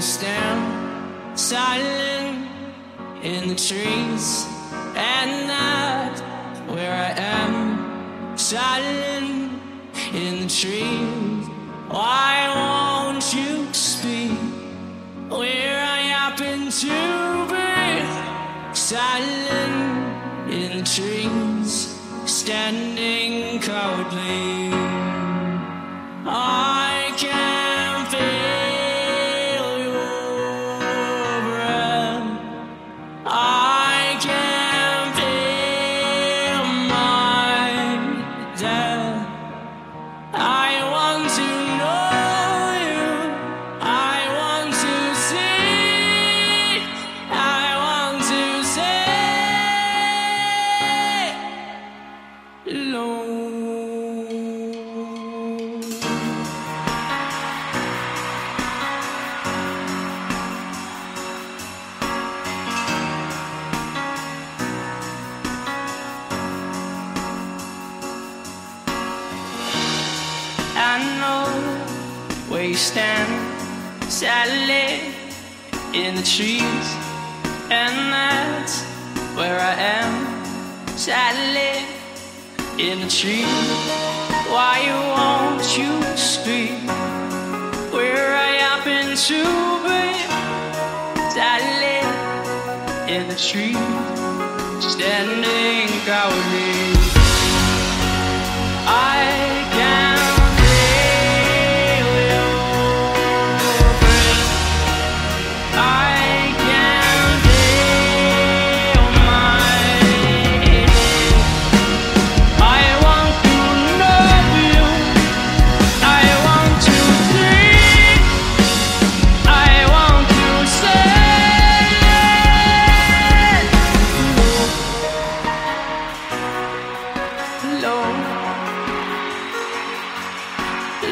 you stand silent in the trees, and that's where I am silent in the trees. Why won't you speak where I happen to be? Silent in the trees, standing coldly. I stand, sadly in the trees, and that's where I am, sadly in the trees. Why won't you speak where I happen to be, sadly in the trees, standing. I Oh,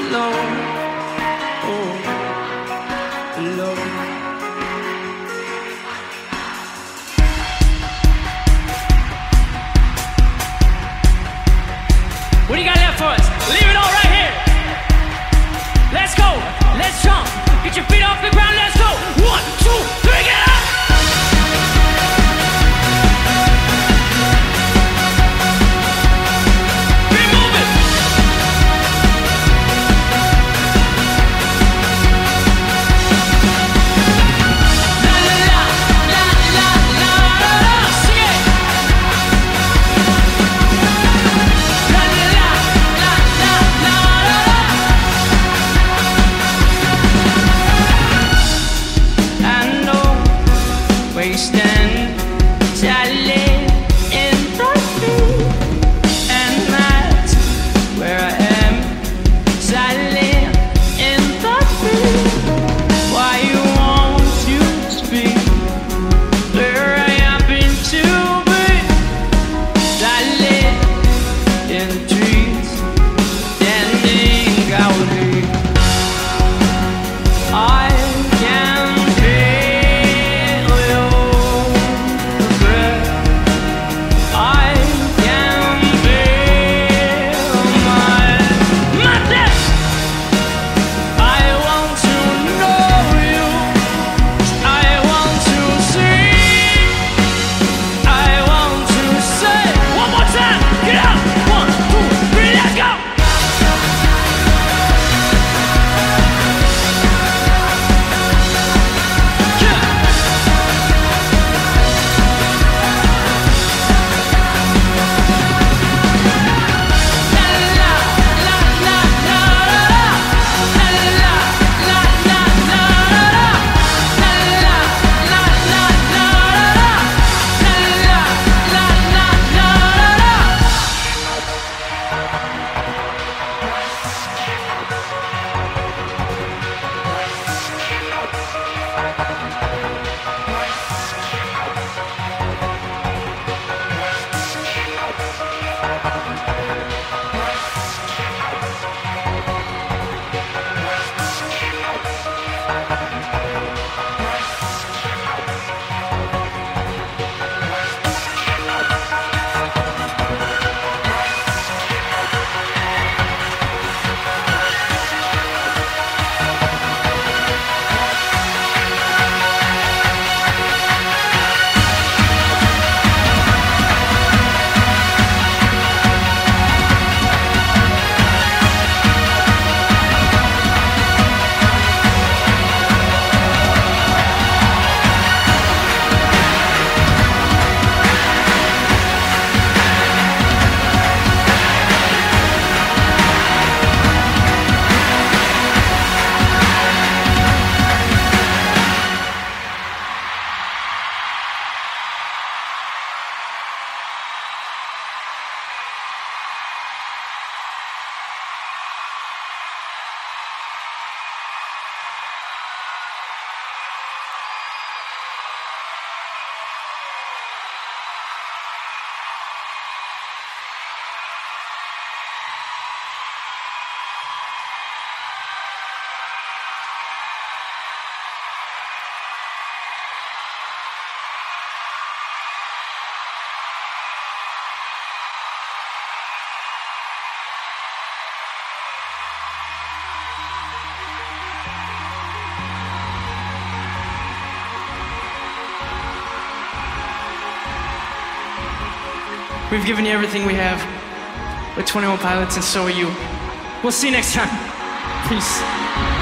what do you got left for us? Leave it all right here. Let's go. Let's jump. Get your feet off the ground. Let's go. One, two, three. We've given you everything we have with 21 Pilots, and so are you. We'll see you next time. Peace.